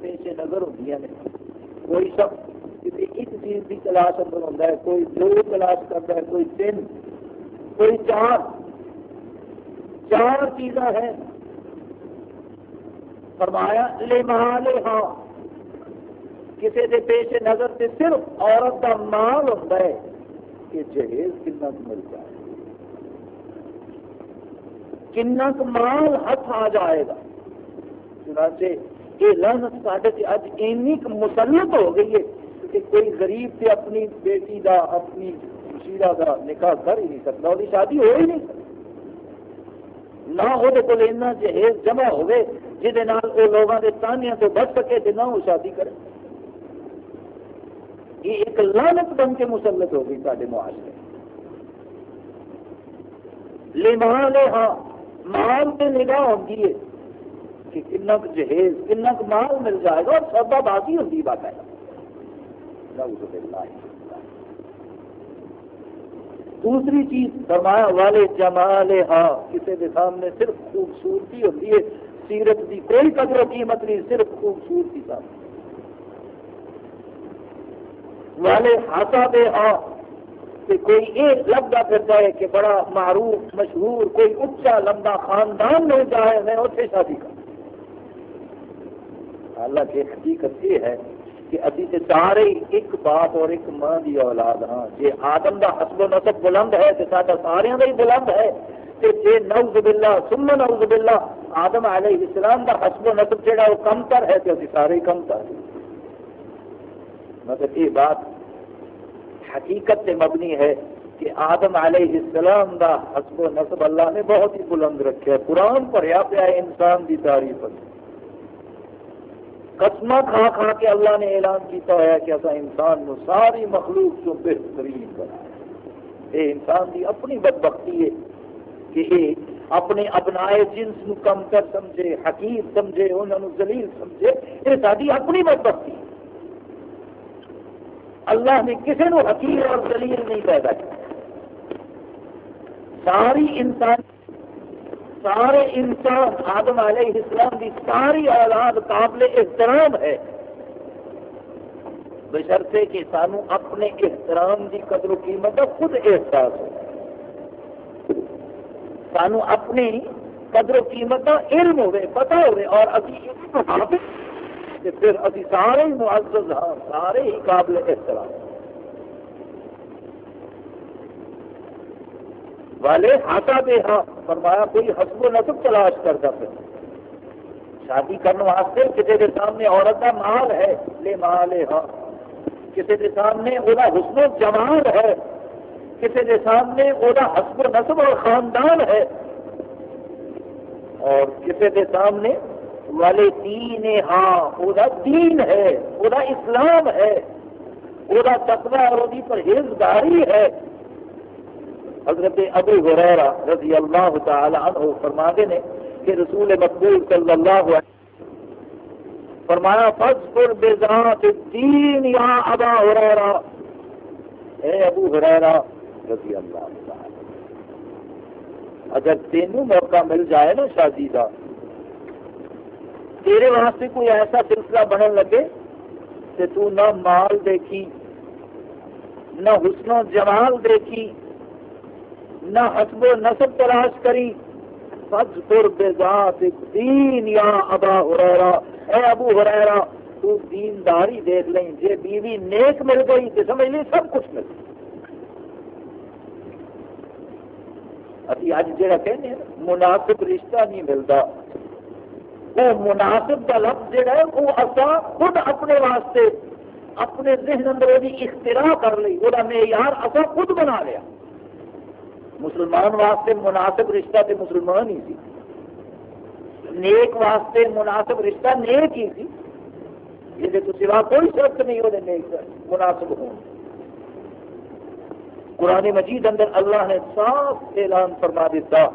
پیش نظر ہوں نے کوئی شخص کسی ایک چیز کی تلاش اندر ہوتا ہے، کوئی دو تلاش کرتا ہے، کوئی تین کوئی چار چار چیزاں ہیں۔ فرمایا، لے محالے ہاں۔ کسی کے پیش نظر سے صرف عورت کا مال ہوتا ہے کہ جہیز کنا مل جائے۔ کنا مال ہاتھ آ جائے گا۔ چنانچہ، یہ لانت سارے اج این مسلط ہو گئی ہے کہ کوئی غریب سے اپنی بیٹی دا اپنی مشیرہ دا نکاح کر ہی نہیں سکتا وہ شادی ہو ہی نہیں نہ وہ جہیز جمع ہوئے جہد وہ لوگوں کے تانیاں سے بچ سکے تو نہ وہ شادی کرے۔ یہ ایک لانت بن کے مسلط ہو گئی سارے معاشرے۔ لے ہاں مال سے نگاہ ہوتی ہے کہ کن جہیز کن مال مل جائے گا اور سودا بازی ہوتی بات ہے۔ دوسری چیز فرمایا والے جمال ہاں کسی کے سامنے صرف خوبصورتی ہوتی ہے، سیرت کی کوئی قدر و قیمت نہیں، صرف خوبصورتی سامنے. والے ہاتھا دے ہاں کہ کوئی یہ لگتا پھرتا ہے کہ بڑا معروف، مشہور، کوئی اچا لمبا خاندان مل جائے، میں اتنے شادی کروں۔ حالانکہ حقیقت یہ ہے کہ ابھی تے سارے ایک باپ اور ایک ماں کی اولاد ہاں جی آدم کا حسب و نصب بلند ہے تو سارا سارے کا ہی بلند ہے کہ جی نوز باللہ، ثم نوز باللہ، آدم علیہ السلام کا حسب و نصب جہاں وہ کم تر ہے تو ابھی سارے کم تر مطلب یہ بات حقیقت سے مبنی ہے کہ آدم علیہ السلام کا حسب و نصب اللہ نے بہت ہی بلند رکھے قرآن پڑھیا پیا انسان کی تعریف قسم کھا کھا کے اللہ نے اعلان کیتا ہوا کہ اصا انسان نو ساری مخلوق جو بہترین بنا یہ انسان کی اپنی بدبختی ہے کہ یہ اپنے اپنائے جنس نو کم کر سمجھے، حقیر سمجھے انہوں نے ذلیل سمجھے یہ ساری اپنی بدبختی ہے۔ اللہ نے کسی نو حقیر اور دلیل نہیں پیدا کیا۔ ساری انسان سارے انسان آدم علیہ السلام کی ساری اولاد قابل احترام ہے۔ بشرطے کہ سانو اپنے احترام کی قدر و قیمت کا خود احساس ہو۔ سانو اپنی قدر و قیمت کا علم ہوئے، پتہ ہوئے، اور ابھی پھر ابھی سارے ہی معزز ہاں سارے ہی قابل احترام۔ والے ہاتھا دے ہاں۔ فرمایا، کوئی حسب و نصب تلاش کرتا پھر۔ شادی کرنے واسطے کسی کے سامنے عورت کا مال ہے۔ لے مال ہاں۔ کسی کے سامنے وہ حسن و جمال ہے۔ کسی کے سامنے وہ حسب و نصب اور خاندان ہے۔ اور کسی کے سامنے والے دین ہاں۔ وہ دین ہے وہ اسلام ہے۔ وہ تقوی اور وہ پرہیزگاری ہے۔ حضرت ابو حریرہ رضی اللہ تعالی عنہ فرما نے کہ رسول مقبول صلی اللہ علیہ وسلم فرمایا فضفر بذات الدین یا ابا حریرہ اے ابو حریرہ رضی اللہ تعالی اگر تینوں موقع مل جائے نا شادی کا، تیرے واسطے کوئی ایسا سلسلہ بننے لگے کہ تو نہ مال دیکھی، نہ حسن و جمال دیکھی نہ حسب و نصب تلاش کری۔ سچ پور بےزاد دین یا ابا ہریرا اے ابو ہریرا تو دینداری دیکھ لیں۔ جی بیوی نیک مل گئی تو سمجھ لی سب کچھ مل گئی ابھی اج جہاں کہنے مناسب رشتہ نہیں ملتا۔ وہ مناسب کا لفظ جہا ہے، وہ اصا خود اپنے واسطے اپنے ذہن اندر وہ اختراع کر لی وہ معیار اصا خود بنا لیا۔ مسلمان واسطے مناسب رشتہ تو مسلمان ہی سی۔ نیک واسطے مناسب رشتہ نیک ہی سی۔ یہ تو سوا کوئی شرط نہیں وہ نیک مناسب ہو قرآن مجید اندر اللہ نے صاف اعلان فرما دیتا۔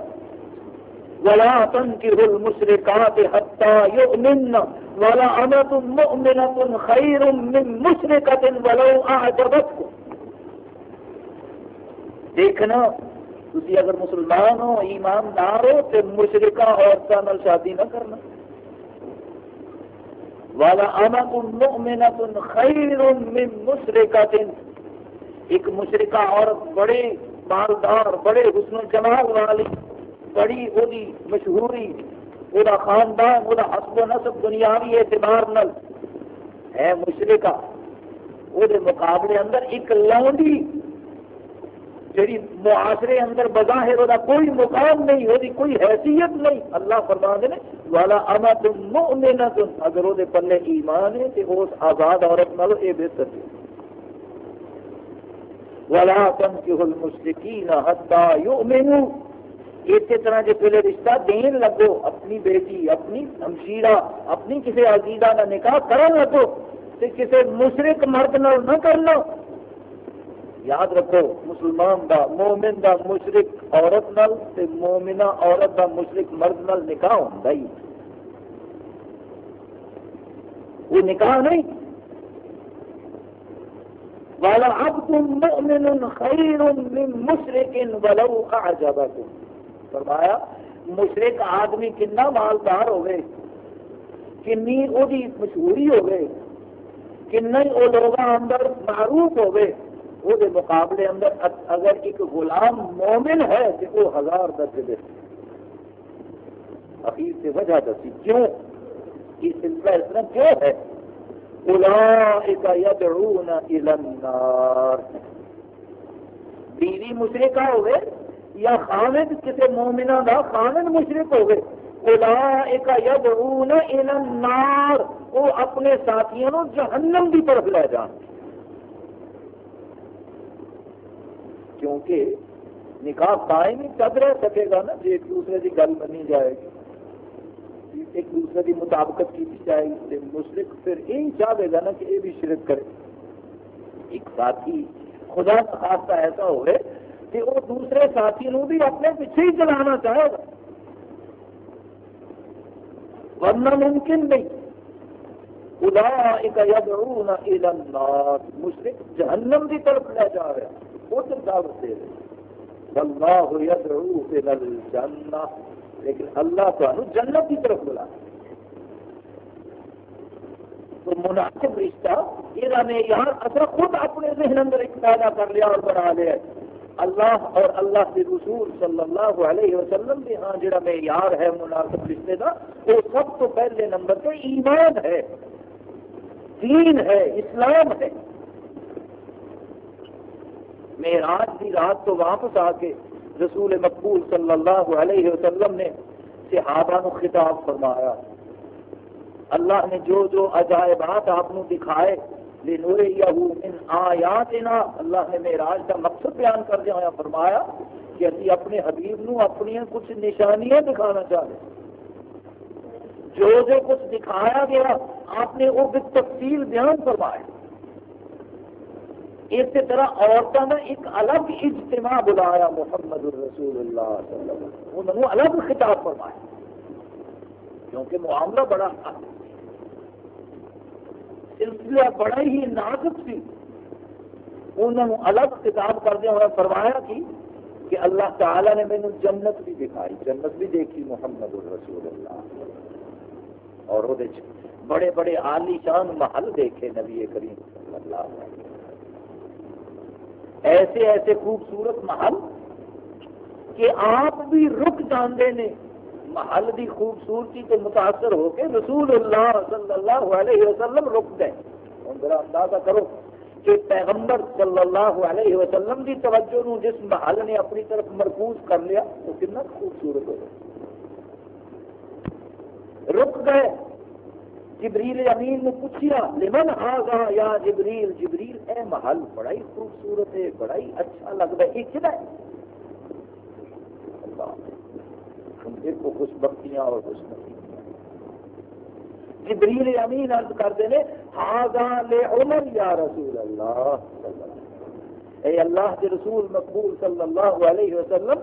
ولا تنكحوا المشركات حتى يؤمن ولا أمة مؤمنة خير من مشركة ولو أعجبتكم۔ دیکھنا تھی اگر مسلمان ہو ایماندار ہو، تو مشرقہ عورتوں شادی نہ کرنا۔ والا امت مؤمنۃ خیر من مشرقۃ ایک مشرقہ عورت بڑے مالدار، بڑے حسن جمال والی، بڑی وہی مشہوری وہ خاندان وہ حسب و نسب دنیاوی اعتبار نل ہے مشرقہ وہ مقابلے اندر ایک لونڈی جی معاشرے اندر بظاہر وہ کوئی مقام نہیں وہ کوئی حیثیت نہیں۔ اللہ فرما دے والا اما تم مؤمنہ اگر وہ پلے ایمان ہے تو اس آزاد عورت نال یہ بہتر ہے۔ ولا تنكحوا المشركين حتى يؤمنوا۔ اسی طرح جی پہلے رشتہ دین لگو، اپنی بیٹی، اپنی ہمشیرہ، اپنی کسی عزیزہ کا نکاح کرن لگو تو کسی مشرق مرد نال نہ کر لو یاد رکھو، مسلمان دا، مومن دا مشرق عورت نال تے مومنہ عورت دا مشرق مرد نال نکاح ہوتا ہی۔ وہ نکاح نہیں۔ والا اب تم خیر من مشرق ولو اعجبکم۔ فرمایا مشرق آدمی کنا مالدار ہوئے، کنی وہ مشہوری ہوئے کن وہ لوگ اندر معروف ہوئے۔ وہ مقابلے اندر اگر ایک غلام مومن ہے تو وہ ہزار درج دے اخیر سے وجہ دسی، کیوں؟ یہ سلسلہ اس طرح کیوں ہے؟ يدعون الى النار۔ بیوی مشرقہ ہوئے یا خامد کسی مومنہ دا؟ خامد مشرق ہوئے اولئک یدعون الى النار۔ وہ اپنے ساتھیوں جہنم کی طرف لے جان۔ کیونکہ نکاح قائم ہی تب رہ سکے گا نا جی ایک دوسرے کی گل منی جائے گی۔ ایک دوسرے کی مطابقت کی جائے گی مشرق پھر یہی چاہے گا نا کہ یہ بھی شرک کرے۔ ایک ساتھی خدا کا خاصہ ایسا ہوئے کہ وہ دوسرے ساتھی نو بھی اپنے پیچھے ہی چلانا چاہے گا۔ ورنہ ممکن نہیں۔ اولئک یدعون الى النار۔ مشرک جہنم کی طرف لے جا رہا وہ تو دعوت دے رہے یدعو الى الجنہ۔ لیکن اللہ تو جنت کی طرف بلا۔ تو مناسب رشتہ یہ یہاں اصل خود اپنے ذہن اندر ایک پیدا کر لیا اور بنا لیا۔ اللہ اور اللہ کے رسول صلی اللہ علیہ وسلم کے ہاں جڑا معیار ہے مناسب رشتے کا وہ سب تو پہلے نمبر پہ ایمان ہے۔ دین ہے، اسلام ہے۔ معراج کی رات تو واپس آ کے رسول مقبول صلی اللہ علیہ وسلم نے صحابہ نو خطاب فرمایا۔ اللہ نے جو جو عجائبات آپ دکھائے من آیاتنا، اللہ نے معراج کا مقصد بیان کر دیا۔ فرمایا کہ ابھی اپنے حبیب نو اپنی کچھ نشانیاں دکھانا چاہتے جو جو کچھ دکھایا گیا، آپ نے وہ تفصیل بیان فرمایا۔ اسی طرح عورتوں نے ایک الگ اجتماع بلایا محمد الرسول اللہ صلی اللہ علیہ وسلم۔ انہوں نے الگ خطاب فرمایا کیونکہ معاملہ بڑا سلسلہ بڑا ہی نازک سی انہوں نے الگ کتاب کردے ہوئے فرمایا کی کہ اللہ تعالی نے مینو جنت بھی دکھائی۔ جنت بھی دیکھی محمد الرسول اللہ اور وہ بڑے بڑے عالی شان محل دیکھے نبی کریم صلی اللہ علیہ وسلم۔ ایسے ایسے خوبصورت محل کہ آپ بھی رک جاندے نے محل دی خوبصورتی تو متاثر ہو کے رسول اللہ صلی اللہ علیہ وسلم رک گئے۔ ذرا اندازہ کرو کہ پیغمبر صلی اللہ علیہ وسلم کی توجہ نو جس محل نے اپنی طرف مرکوز کر لیا، وہ کتنا خوبصورت ہو گیا۔ رک گئے۔ جبریل امین نے پوچھیا، لمن آگا یا جبریل؟ جبریل، اے محل بڑا ہی خوبصورت ہے بڑا ہی اچھا لگتا ہے یہ کدا ہے۔ دیکھو خوش بختیاں اور خوش نصیبیاں جبریل امین عرض کرتے ہیں ہاگا لے عمر یا رسول اللہ۔ اے اللہ کے رسول مقبول صلی اللہ علیہ وسلم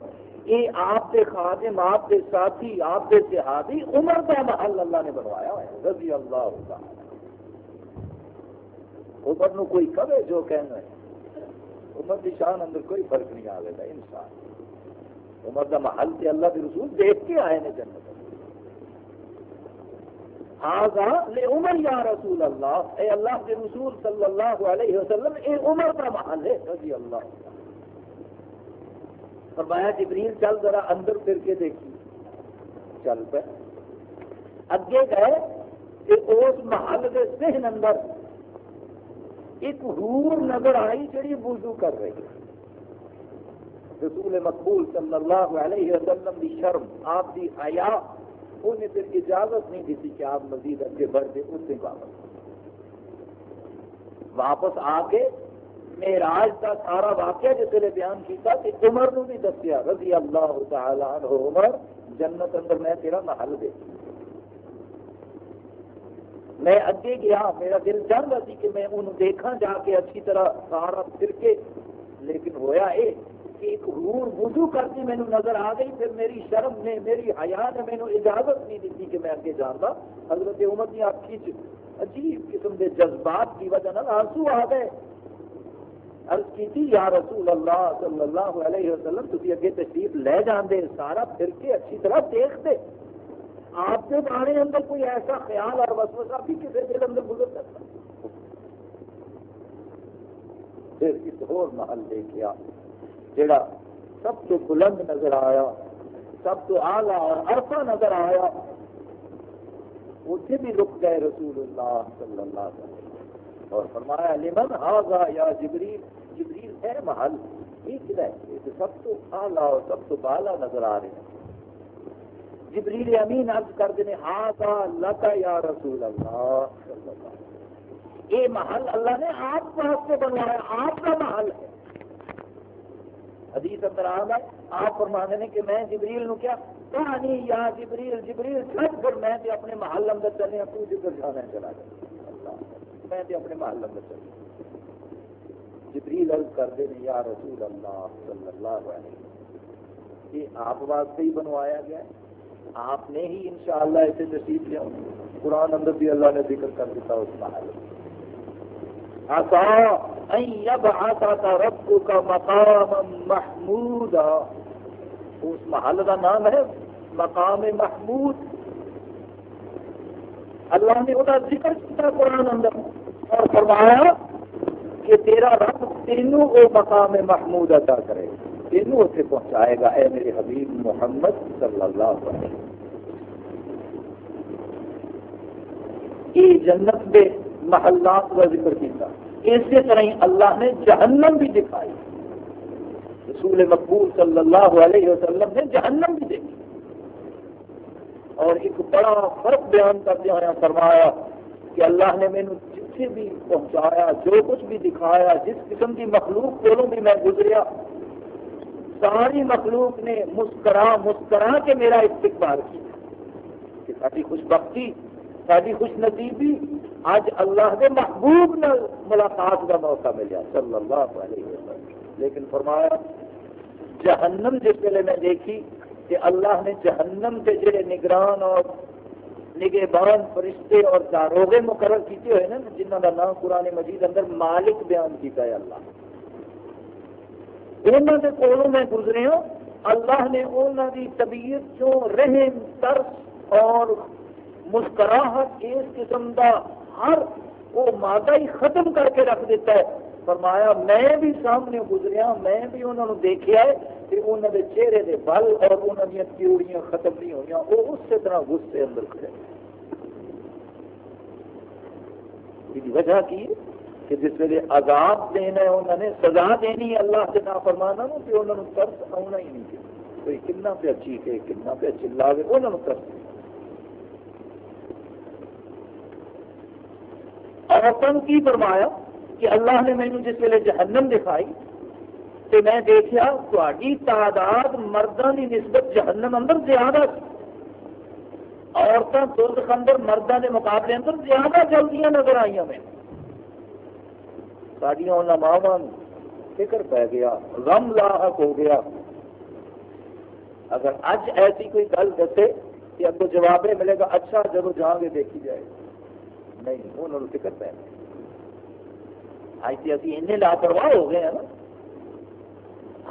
یہ آپ کے خادم، آپ کے ساتھی، آپ کے صحابی عمر کا محل اللہ نے بنوایا ہے، رضی اللہ تعالی عمر نو کوئی کبے جو کہنا ہے۔ عمر کی شان اندر کوئی فرق نہیں آئے گا، انسان۔ عمر کا محل سے اللہ کے رسول دیکھ کے آئے نے جنت۔ آگا لے عمر یا رسول اللہ، اے اللہ کے رسول صلی اللہ علیہ وسلم، اے عمر کا محل ہے، رضی اللہ تعالی فرمایا، جبریل، چل ذرا اندر پھر کے دیکھی چل پہ۔ اگے گئے کہ اس محل کے ذہن اندر ایک حور نظر آئی جڑی وضو کر رہی ہے۔ رسول مقبول صلی اللہ علیہ وسلم کی شرم، آپ کی حیا، انہیں پھر اجازت نہیں دیتی کہ آپ مزید اگے بڑھتے اس سے واپس واپس آ کے میراج کا سارا واقعہ جس نے بیان کیا کہ عمر نو بھی دسیا، رضی اللہ تعالی عنہ عمر، جنت اندر میں تیرا محل دے میں اگے گیا، میرا دل چاہتا سی کہ میں انہوں دیکھا جا کے اچھی طرح سارا پھر کے لیکن ہویا یہ کہ ایک حور وضو کرتی مینو نظر آ گئی، پھر میری شرم نے، میری حیا نے مینو اجازت نہیں دیتی کہ میں اگے جانتا حضرت عمر کی آخی عجیب قسم کے جذبات کی وجہ آنسو آ گئے۔ عرض کی یا رسول اللہ صلی اللہ علیہ وسلم تھی اگے تشریف لے جاندے، سارا پھر کے اچھی طرح دیکھتے۔ آپ کے بارے اندر کوئی ایسا خیال اور وسوسہ بھی کسی دل اندر گزر سکتا پھر اس اور محل دیکھا جڑا سب تو بلند نظر آیا، سب تو آلہ اور ارفا نظر آیا۔ اتنے بھی رک گئے رسول اللہ صلی اللہ علیہ وسلم۔ اور فرمایا، لمن آگا یا جبریل؟ جبریل ہے محل، ایک ہے یہ سب تو آلہ اور سب تو بالا نظر آ رہے ہیں۔ جبریل امین عرض کر دینے آگا لتا یا رسول اللہ یہ محل اللہ نے آپ واسطے بنوایا، آپ کا محل ہے۔ حدیث اندر آ ہے، آپ فرما نے کہ میں جبریل نو کیا؟ کہانی یا جبریل جبریل چھٹ کر میں تے اپنے محل اندر چلے تو جدھر جانا چلا گیا میں تے اپنے محل اندر چلے جبریل عرض کرتے ہیں، یا رسول اللہ صلی اللہ علیہ وسلم، یہ آپ واسطے ہی بنوایا گیا ہے۔ آپ نے ہی انشاءاللہ ایسے تشریف لیا۔ قرآن اندر بھی اللہ نے ذکر کر دیتا اس محل آسا رب کا مقام محمود اس محل کا نام ہے مقام محمود۔ اللہ نے وہ ذکر کیا قرآن اندر۔ اور فرمایا کہ تیرا رب تینوں وہ مقام محمود ادا کرے، تینوں اسے پہنچائے گا، اے میرے حبیب محمد صلی اللہ علیہ وسلم۔ یہ جنت کے محلات کا ذکر کیا اسی طرح ہی اللہ نے جہنم بھی دکھائی۔ رسول مقبول صلی اللہ علیہ وسلم نے جہنم بھی دیکھی اور ایک بڑا فرق بیان کرتے ہوئے فرمایا کہ اللہ نے مینو جتنے بھی پہنچایا، جو کچھ بھی دکھایا، جس قسم کی مخلوق کو بھی میں گزریا، ساری مخلوق نے مسکرا مسکرا کے میرا استقبال کیا۔ کہ ساری خوش بختی، ساری خوش نصیبی اج اللہ کے محبوب ملاقات کا موقع ملیا، صلی اللہ علیہ وسلم۔ لیکن فرمایا، جہنم جس ویلے میں دیکھی کہ اللہ نے جہنم کے جڑے نگران اور نگے بان فرشتے اور داروغے مقرر کیتے ہوئے نا جنہوں کا نام قرآن مجید اندر مالک بیان کیتا ہے اللہ۔ انہوں کے کولوں میں گزرے ہوں، اللہ نے انہوں کی طبیعت چوں رحم، ترس اور مسکراہٹ اس قسم کا ہر وہ مادہ ہی ختم کر کے رکھ دیتا ہے۔ فرمایا، میں بھی سامنے گزریا ہاں، میں بھی انہوں نے دیکھا ہے کہ انہوں نے چہرے کے بل اور انہوں نے تیوڑیاں ختم نہیں ہوئی وہ اسی طرح غصے اندر کھڑے وجہ کی کہ جس ویلے عذاب دینا ہے انہوں نے سزا دینی ہے اللہ سے نہ فرمانا نو کہ انہوں نے ترس آنا ہی نہیں کوئی کنا پہ چیخے کنا پہ چلاوے انہوں نے ترس عورتوں کی فرمایا کہ اللہ نے مینو جس ویلے جہنم دکھائی تو میں دیکھا تاری تعداد مردوں کی نسبت جہنم اندر زیادہ عورتیں درد خندر مردوں کے مقابلے اندر زیادہ جلدی نظر آئی میں۔ سڈیا ماوا فکر پی گیا، غم لاحق ہو گیا۔ اگر اج ایسی کوئی گل دسے کہ اگو جواب ملے گا اچھا جب جا کے دیکھی جائے۔ نہیں انہوں نے فکر پہ اج تو ابھی این لاپرواہ ہو گئے ہیں نا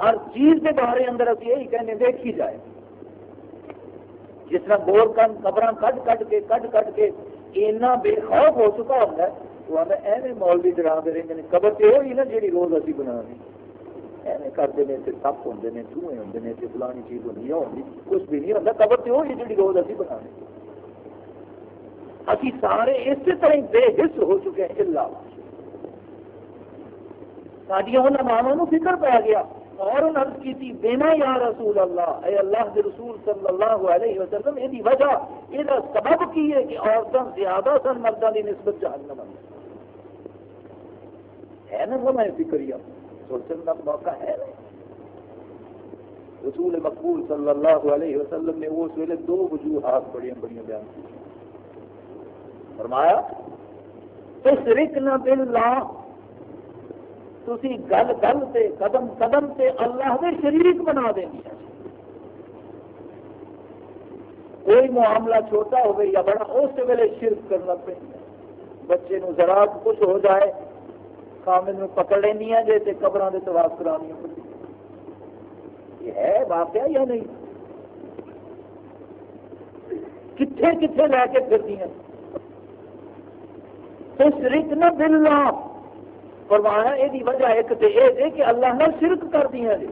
ہر چیز کے بارے اندر ابھی یہی کہنے، دیکھی جائے۔ جس طرح گور کن قبر کٹ کٹ کے، کٹ کٹ کے اینا بے خوف ہو چکا ہوتا ہے تو آتا ایویں مولوی ڈرا دے رہے ہیں قبر تو وہی نا جی روز ابھی بنا رہے ایویں کرتے ہیں سپ ہوں چوہے ہوں فلانی چیز ہوتی ہوں کچھ بھی نہیں ہوتا، قبر تو وہی جی روز ابھی بنا رہے ابھی سارے اسی طرح بے حص ہو چکے ہیں، اللہ۔ سڈیا ان ماوا فکر پی گیا۔ اور عرض کی تھی بینا یا رسول اللہ؟ اے اللہ کے رسول صلی اللہ علیہ وسلم یہ وجہ یہ سبب کی ہے کہ عورتیں زیادہ سن مردوں کی نسبت جہنم ہے نا وہ میں سوچنے کا موقع ہے نا؟ رسول مقبول صلی اللہ علیہ وسلم نے اس ویلے دو وجوہات بڑی بڑی بیان کی۔ فرمایا تشرک نہ باللہ تسی گل گل سے قدم قدم سے اللہ کے شریک بنا دینی ہے۔ کوئی معاملہ چھوٹا ہو یا بڑا، اس ویلے شرک کرنا پہ بچے نو ذرا کچھ ہو جائے، کامل پکڑ لینی ہے جیسے قبر کے تباہ کرانی یہ ہے واقعہ یا نہیں؟ کتنے کتنے لے کے پھرتی ہیں شرک نہ دل بلنا فرمایا یہ وجہ ایک تو یہ جی کہ اللہ نے شرک کر دیا جی۔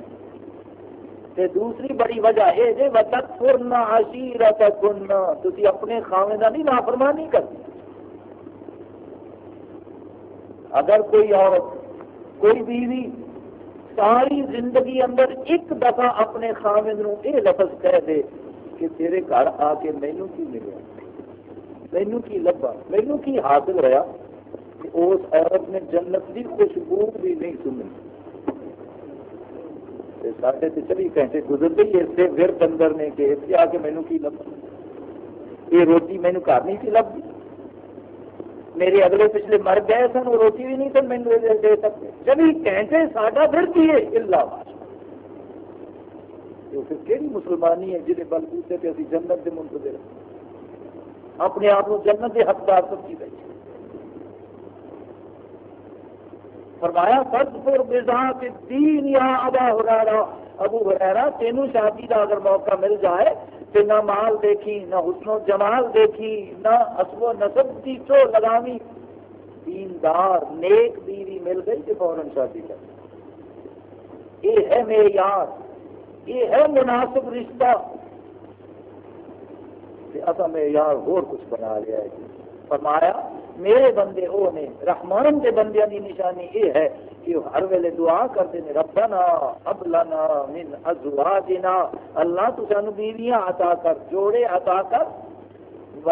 تے دوسری بڑی وجہ یہ جی وقت پورنا عشیرت کننا تھی اپنے خامے کا نہیں، نافرمانی کرتی اگر کوئی عورت، کوئی بیوی ساری زندگی اندر ایک دفعہ اپنے خامد نو یہ لفظ کہہ دے کہ تیرے گھر آ کے مینو کی ملے مینو کی لبا مینو کی حاصل ہوا کہ اس عورت نے جنت کی خوشبو بھی نہیں سنی۔ ساڑھے تو چوبی گھنٹے گزرتے ہی اسے ورد اندر نے کہ اتنے آ کے مینو کی لبا یہ روٹی مینو گھر نہیں سی لبھی۔ میرے اگلے پچھلے مر گئے سن، وہ روٹی بھی نہیں سن مینو دے سکتے چوبی گھنٹے ساڈا پھر کی ہے اللہ۔ پھر کہڑی مسلمانی ہے جنہیں بلبوتے پہ ابھی جنت کے منتظر اپنے آپ کو جنت کے حقدار سمجھی بیٹھے۔ فرمایا فرض پر بزا کے دین یا ابا ہرارا ابو ہرارا تینوں شادی کا اگر موقع مل جائے تو نہ مال دیکھی، نہ حسن و جمال دیکھی، نہ حسب و نصب کی چو لگامی. دیندار، نیک بیوی مل گئی کہ فوراً شادی کر یہ ہے معیار، یہ ہے مناسب رشتہ. اصل معیار اور کچھ بنا لیا ہے. فرمایا میرے بندے وہ نے رحمان کے بندیاں کی نشانی یہ ہے کہ ہر ویلے دعا کرتے ہیں، ربنا اب لنا من ازواجنا۔ اللہ تو سانو بیویاں عطا کر، جوڑے عطا کر۔ و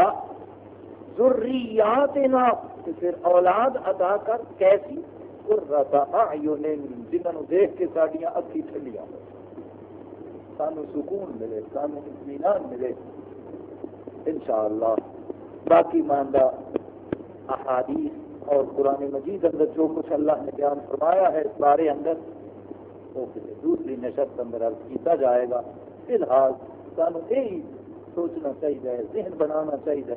ذریاتنا پھر اولاد عطا کر۔ کیسی؟ قرۃ اعین جنہاں دیکھ کے ساڈیاں اکھی ٹھنڈیاں ہو سانو سکون ملے، سانو اطمینان ملے۔ انشاءاللہ، باقی ماندہ احادیث اور قرآن مجید اندر جو کچھ اللہ نے بیان فرمایا ہے اس بارے اندر وہ کسی دوسری نشست اندر عرض کیتا جائے گا۔ فی الحال سانو یہی سوچنا چاہیے، ذہن بنانا چاہیے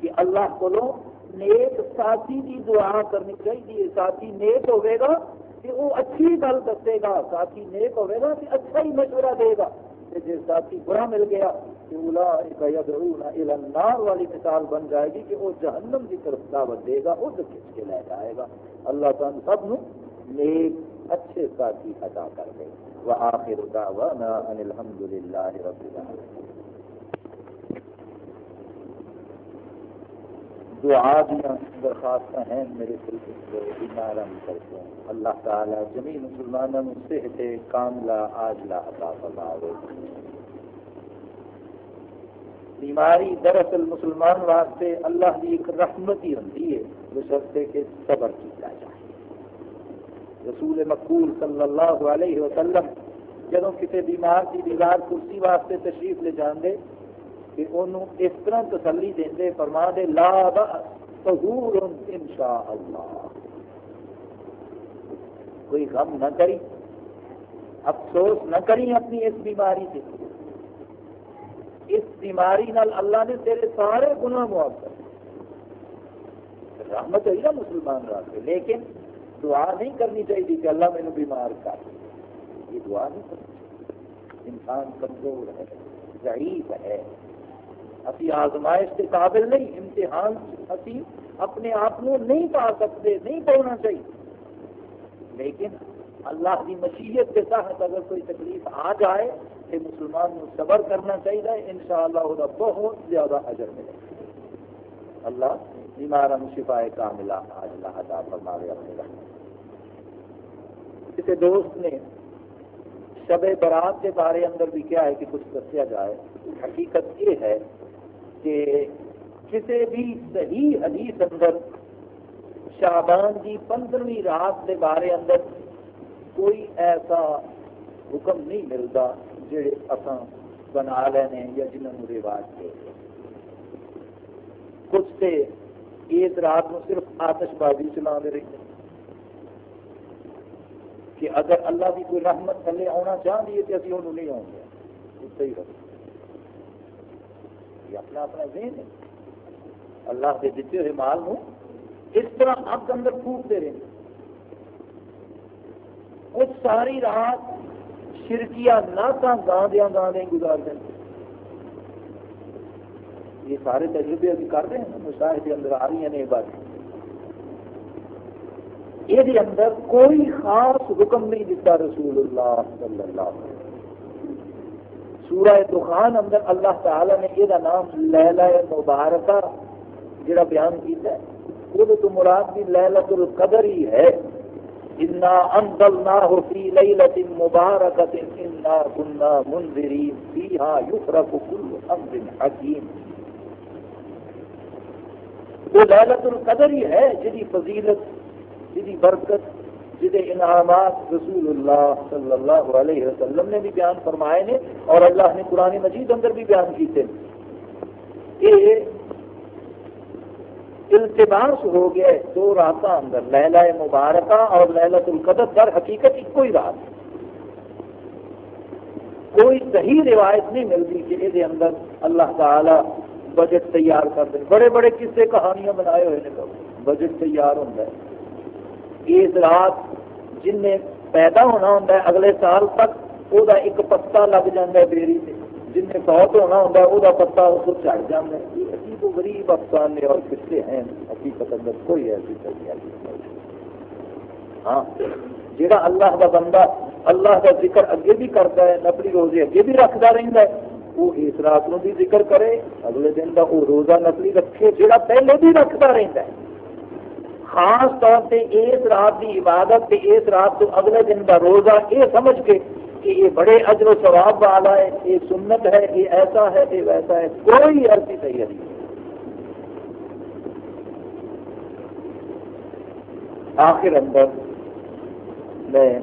کہ اللہ کو نیک ساتھی کی دعا کرنی چاہیے۔ ساتھی نیک ہوئے گا کہ وہ اچھی گل دسے گا، ساتھی نیک ہوئے گا کہ اچھا ہی مشورہ دے گا۔ جس ساتھی برا مل گیا اولئک یدعون الی النار والی مثال بن جائے گی کہ وہ جہنم کی طرف دعوت دے گا اس کھچ کے لے جائے گا۔ اللہ تعالیٰ سب نو نیک، اچھے ساتھی ادا کر دے۔ وآخر دعوانا ان الحمد للہ رب العالمین۔ دعا دیا درخواست ہیں، میرے بیمار کرتے ہیں۔ اللہ تعالیٰ جمی مسلمانوں صحت کاملہ آجلا عطا فرماوے۔ بیماری دراصل مسلمان واسطے اللہ کی ایک رحمت ہی ہوتی ہے بشرطے کے صبر کیا جائے۔ رسول مقبول صلی اللہ علیہ وسلم جب کسی بیمار کی دیوار کرسی واسطے تشریف لے جان دے کہ انہوں اس طرح تسلی دیں فرما دے لا بہور ان شاء اللہ کوئی غم نہ کری، افسوس نہ کری اپنی اس بیماری سے۔ اس بیماری نال اللہ نے تیرے سارے گناہ معاف کر رحمت ہے نا مسلمان راستے لیکن دعا نہیں کرنی چاہیے کہ اللہ مینو بیمار کر یہ دعا نہیں کرنی انسان کمزور ہے، ضعیف ہے۔ ابھی آزمائش کے قابل نہیں، امتحان ابھی اپنے آپ کو نہیں پا سکتے، نہیں پڑھنا چاہیے۔ لیکن اللہ کی مشیت کے تحت اگر کوئی تکلیف آ جائے کہ مسلمان کو صبر کرنا چاہیے ان شاء اللہ وہ بہت زیادہ اجر ملے اللہ بیمار شفا کا ملا آج اللہ عطا فرماوے، اپنے رحمت کسی دوست نے شب برات کے بارے اندر بھی کیا ہے کہ کچھ دسیا جائے، حقیقت یہ ہے کہ کسی بھی صحیح حدیث اندر شابان کی پندرہویں رات کے بارے اندر کوئی ایسا حکم نہیں ملتا جڑے اصا بنا لینے یا جنہوں رواج کے کچھ سے اس رات کو صرف آتش بازی چلا رہے کہ اگر اللہ کی کوئی رحمت تھلے آنا چاہتی ہے تو ابھی انہوں نہیں آؤں گے صحیح رکھ یہ اپنا اپنا ذہن ہے۔ اللہ کے دیتے ہوئے مال کو اس طرح اگ اندر پھوٹتے رہے اس ساری رات شرکیا ناتا گاندیا گاندے گزار دیں یہ سارے تجربے ابھی کر رہے ہیں، مشاہدے اندر آ رہی ہیں یہ بات۔ یہ اندر کوئی خاص حکم نہیں دیتا رسول اللہ صلی اللہ علیہ وسلم۔ سورہ دخان اندر اللہ تعالی نے یہ نام لیلہ مبارکہ جڑا بیان کیتا ہے، وہ تو مراد بھی لیلت القدر ہی ہے۔ انا انزلناه في ليله مباركه انا كنا منذرين فيها يفرق كل امر حكيم۔ وہ لیلت القدر ہی ہے جدی فضیلت جدی برکت جدے انعامات۔ رسول اللہ صلی اللہ علیہ وسلم نے بھی بیان فرمائے نے اور اللہ نے قرآن مجید اندر بھی بیان کیتے یہ التباس ہو گئے دو رات اندر لیلہ مبارکہ اور لہلت القدر، در حقیقت ایک کوئی رات کوئی صحیح روایت نہیں ملتی کہ یہ اندر اللہ تعالی بجٹ تیار کر دیں بڑے بڑے قصے، کہانیاں بنائے ہوئے ہیں۔ بجٹ تیار ہوتا ہے۔ اس رات جن نے پیدا ہونا ہوں اگلے سال تک وہ ایک پتا لگ جاتا ہے بیری سے۔ جن نے فوت ہونا ہوں وہ پتا اس کو چڑھ جاتا ہے۔ یہ عجیب و غریب افسانے اور قصے ہیں، حقیقت اندر کوئی ایسی نہیں ہاں جہاں اللہ کا بندہ اللہ کا ذکر اگے بھی کرتا ہے نفلی روزے اگے بھی رکھتا رہتا ہے، وہ اس رات نو بھی ذکر کرے، اگلے دن کا وہ روزہ نفلی رکھے جہاں پہلے بھی رکھتا رہتا ہے۔ خاص طور پہ اس رات کی عبادت تے اس رات تو اگلے دن کا روزہ یہ سمجھ کے کہ یہ بڑے اجر و ثواب والا ہے، یہ سنت ہے، یہ ایسا ہے، یہ ویسا ہے، کوئی ایسی تیاری نہیں آخر اندر میں